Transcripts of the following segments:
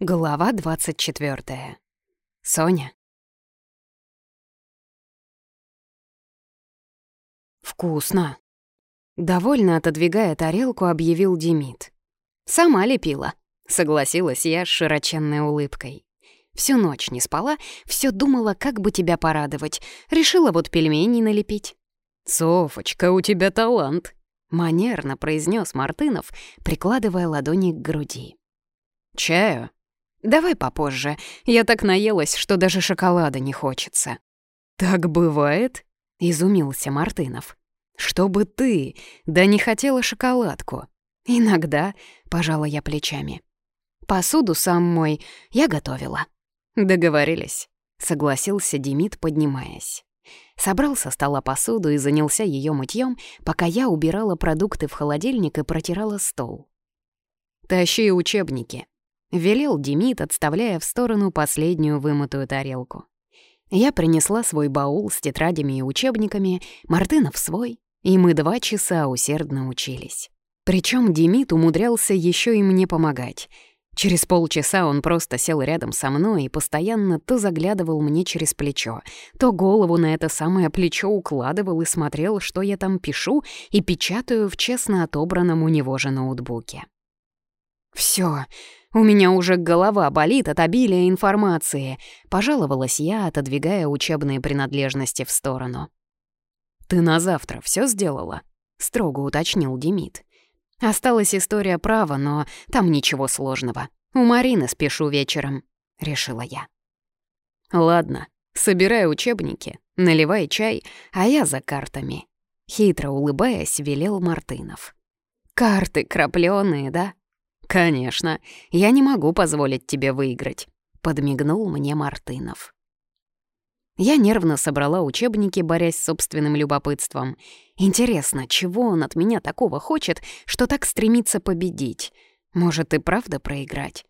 Глава 24. Соня. «Вкусно!» Довольно отодвигая тарелку, объявил Демид. «Сама лепила», — согласилась я с широченной улыбкой. Всю ночь не спала, все думала, как бы тебя порадовать. Решила вот пельмени налепить. «Софочка, у тебя талант!» — манерно произнес Мартынов, прикладывая ладони к груди. «Чаю?» Давай попозже. Я так наелась, что даже шоколада не хочется». «Так бывает?» — изумился Мартынов. «Чтобы ты, да не хотела шоколадку». «Иногда», — пожала я плечами. «Посуду сам мой я готовила». «Договорились», — согласился Демид, поднимаясь. Собрал со стола посуду и занялся ее мытьем, пока я убирала продукты в холодильник и протирала стол. «Тащи учебники», — велел Демид, отставляя в сторону последнюю вымытую тарелку. Я принесла свой баул с тетрадями и учебниками, Мартынов свой, и мы два часа усердно учились. Причем Демид умудрялся еще и мне помогать. Через полчаса он просто сел рядом со мной и постоянно то заглядывал мне через плечо, то голову на это самое плечо укладывал и смотрел, что я там пишу и печатаю в честно отобранном у него же ноутбуке. «Всё, у меня уже голова болит от обилия информации», — пожаловалась я, отодвигая учебные принадлежности в сторону. «Ты на завтра все сделала?» — строго уточнил Демид. «Осталась история права, но там ничего сложного. У Марины спешу вечером», — решила я. «Ладно, собирай учебники, наливай чай, а я за картами», — хитро улыбаясь, велел Мартынов. «Карты крапленые, да?» «Конечно, я не могу позволить тебе выиграть», — подмигнул мне Мартынов. Я нервно собрала учебники, борясь с собственным любопытством. Интересно, чего он от меня такого хочет, что так стремится победить? Может, и правда проиграть?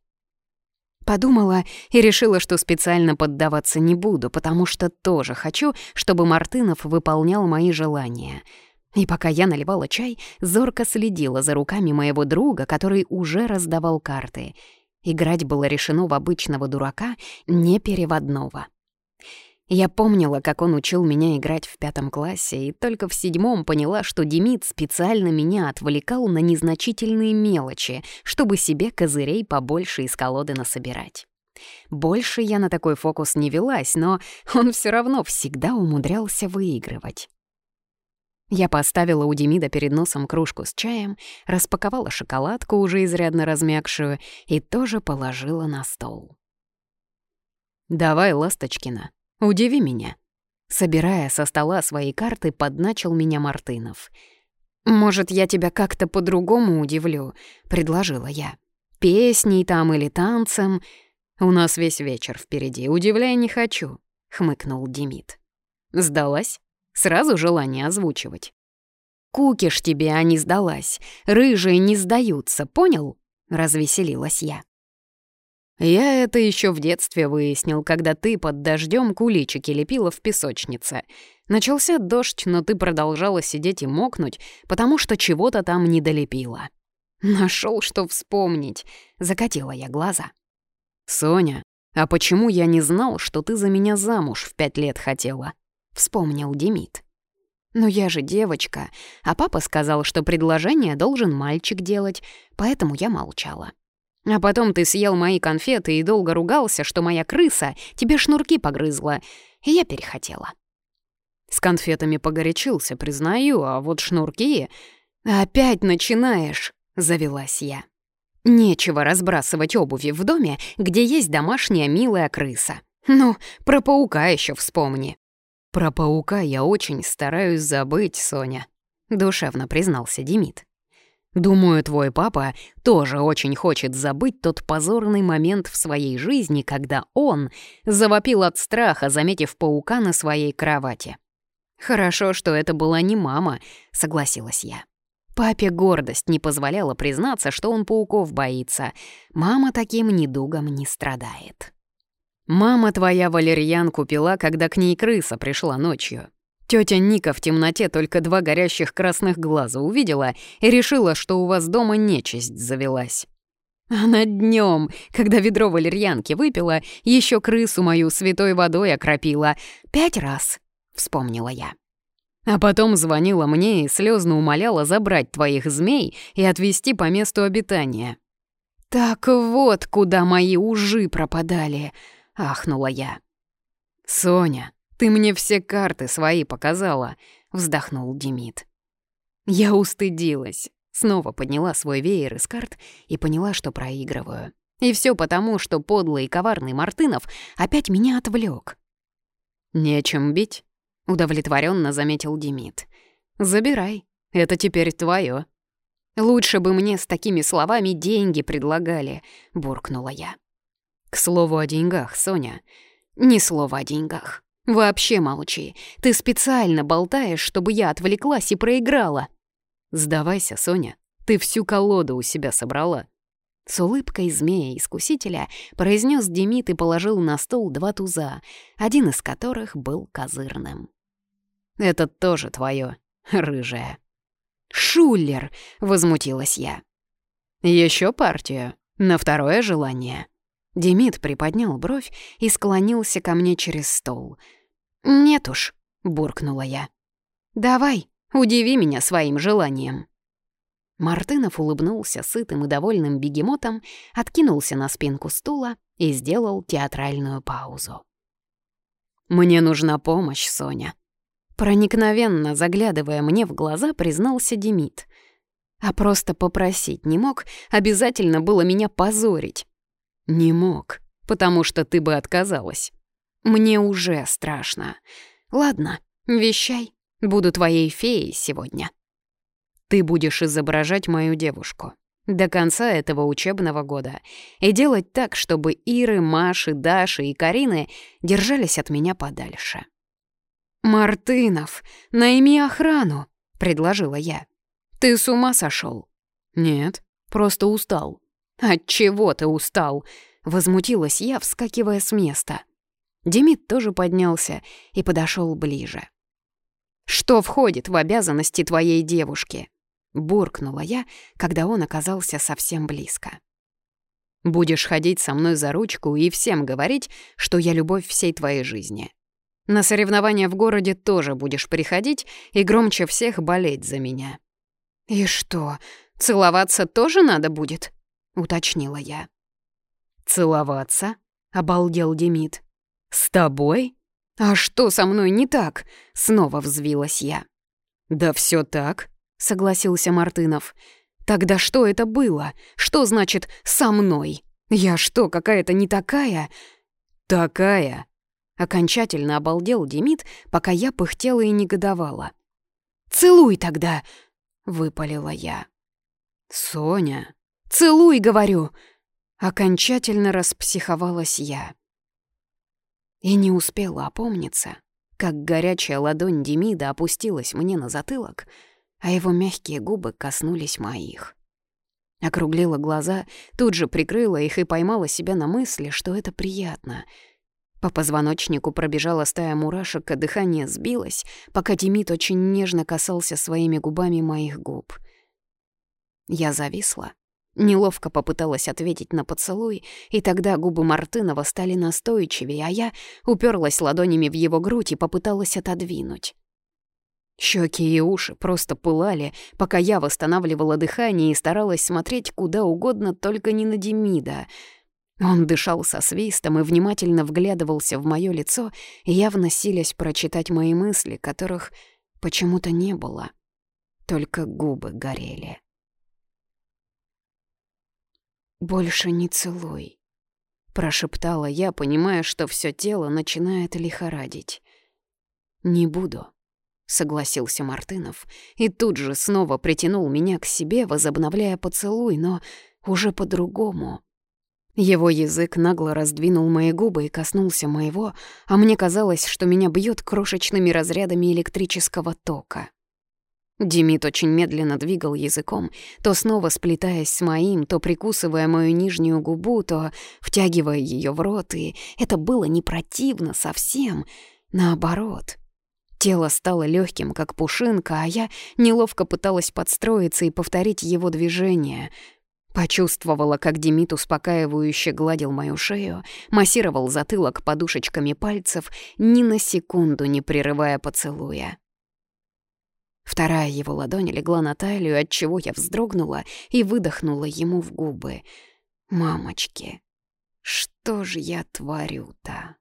Подумала и решила, что специально поддаваться не буду, потому что тоже хочу, чтобы Мартынов выполнял мои желания — и пока я наливала чай, зорко следила за руками моего друга, который уже раздавал карты. Играть было решено в обычного дурака, не переводного. Я помнила, как он учил меня играть в пятом классе, и только в седьмом поняла, что Демид специально меня отвлекал на незначительные мелочи, чтобы себе козырей побольше из колоды насобирать. Больше я на такой фокус не велась, но он все равно всегда умудрялся выигрывать. Я поставила у Демида перед носом кружку с чаем, распаковала шоколадку, уже изрядно размякшую, и тоже положила на стол. «Давай, Ласточкина, удиви меня». Собирая со стола свои карты, подначил меня Мартынов. «Может, я тебя как-то по-другому удивлю?» — предложила я. «Песней там или танцем?» «У нас весь вечер впереди, удивляя не хочу», — хмыкнул Демид. «Сдалась?» сразу желание озвучивать. «Кукиш тебе, а не сдалась. Рыжие не сдаются, понял?» — развеселилась я. «Я это еще в детстве выяснил, когда ты под дождем куличики лепила в песочнице. Начался дождь, но ты продолжала сидеть и мокнуть, потому что чего-то там не долепила». Нашел, что вспомнить», — закатила я глаза. «Соня, а почему я не знал, что ты за меня замуж в пять лет хотела?» вспомнил Демид. «Но я же девочка, а папа сказал, что предложение должен мальчик делать, поэтому я молчала. А потом ты съел мои конфеты и долго ругался, что моя крыса тебе шнурки погрызла, и я перехотела». «С конфетами погорячился, признаю, а вот шнурки...» «Опять начинаешь!» — завелась я. «Нечего разбрасывать обуви в доме, где есть домашняя милая крыса. Ну, про паука еще вспомни!» «Про паука я очень стараюсь забыть, Соня», — душевно признался Демид. «Думаю, твой папа тоже очень хочет забыть тот позорный момент в своей жизни, когда он завопил от страха, заметив паука на своей кровати». «Хорошо, что это была не мама», — согласилась я. Папе гордость не позволяла признаться, что он пауков боится. Мама таким недугом не страдает. «Мама твоя валерьян купила, когда к ней крыса пришла ночью». Тетя Ника в темноте только два горящих красных глаза увидела и решила, что у вас дома нечисть завелась. Она днем, когда ведро валерьянки выпила, еще крысу мою святой водой окропила. Пять раз, вспомнила я. А потом звонила мне и слезно умоляла забрать твоих змей и отвезти по месту обитания. Так вот, куда мои ужи пропадали, — ахнула я. «Соня, ты мне все карты свои показала», — вздохнул Демид. Я устыдилась. Снова подняла свой веер из карт и поняла, что проигрываю. И все потому, что подлый и коварный Мартынов опять меня отвлек. «Нечем бить», — удовлетворенно заметил Демид. «Забирай, это теперь твое. «Лучше бы мне с такими словами деньги предлагали», — буркнула я. К слову о деньгах, Соня. Ни слова о деньгах. Вообще молчи. Ты специально болтаешь, чтобы я отвлеклась и проиграла. Сдавайся, Соня. Ты всю колоду у себя собрала. С улыбкой змея-искусителя произнес Демид и положил на стол два туза, один из которых был козырным. «Это тоже твое, рыжая». «Шулер!» — возмутилась я. «Еще партию, на второе желание». Демид приподнял бровь и склонился ко мне через стол. «Нет уж», — буркнула я. «Давай, удиви меня своим желанием». Мартынов улыбнулся сытым и довольным бегемотом, откинулся на спинку стула и сделал театральную паузу. «Мне нужна помощь, Соня». Проникновенно заглядывая мне в глаза, признался Демид. А просто попросить не мог, обязательно было меня позорить. Не мог, потому что ты бы отказалась. Мне уже страшно. Ладно, вещай. Буду твоей феей сегодня. Ты будешь изображать мою девушку. До конца этого учебного года. И делать так, чтобы Иры, Маши, Даши и Карины держались от меня подальше. «Мартынов, найми охрану!» — предложила я. «Ты с ума сошел? «Нет, просто устал», «От чего ты устал?» — возмутилась я, вскакивая с места. Демид тоже поднялся и подошел ближе. «Что входит в обязанности твоей девушки?» — буркнула я, когда он оказался совсем близко. «Будешь ходить со мной за ручку и всем говорить, что я любовь всей твоей жизни. На соревнования в городе тоже будешь приходить и громче всех болеть за меня». «И что, целоваться тоже надо будет?» уточнила я. «Целоваться?» — обалдел Демид. «С тобой? А что со мной не так?» — снова взвилась я. «Да все так», — согласился Мартынов. «Тогда что это было? Что значит «со мной»? Я что, какая-то не такая?» «Такая», — окончательно обалдел Демид, пока я пыхтела и негодовала. «Целуй тогда!» — выпалила я. «Соня», Целуй, говорю!» Окончательно распсиховалась я. И не успела опомниться, как горячая ладонь Демида опустилась мне на затылок, а его мягкие губы коснулись моих. Округлила глаза, тут же прикрыла их и поймала себя на мысли, что это приятно. По позвоночнику пробежала стая мурашек, а дыхание сбилось, пока Демид очень нежно касался своими губами моих губ. Я зависла, Неловко попыталась ответить на поцелуй, и тогда губы Мартынова стали настойчивее, а я уперлась ладонями в его грудь и попыталась отодвинуть. Щеки и уши просто пылали, пока я восстанавливала дыхание и старалась смотреть куда угодно, только не на Демида. Он дышал со свистом и внимательно вглядывался в мое лицо, явно силясь прочитать мои мысли, которых почему-то не было. Только губы горели. «Больше не целуй», — прошептала я, понимая, что все тело начинает лихорадить. «Не буду», — согласился Мартынов, и тут же снова притянул меня к себе, возобновляя поцелуй, но уже по-другому. Его язык нагло раздвинул мои губы и коснулся моего, а мне казалось, что меня бьет крошечными разрядами электрического тока. Демид очень медленно двигал языком, то снова сплетаясь с моим, то прикусывая мою нижнюю губу, то втягивая ее в рот, и это было не противно совсем, наоборот. Тело стало легким, как пушинка, а я неловко пыталась подстроиться и повторить его движение. Почувствовала, как Демид успокаивающе гладил мою шею, массировал затылок подушечками пальцев, ни на секунду не прерывая поцелуя. Вторая его ладонь легла на талию, от чего я вздрогнула и выдохнула ему в губы. «Мамочки, что же я творю-то?»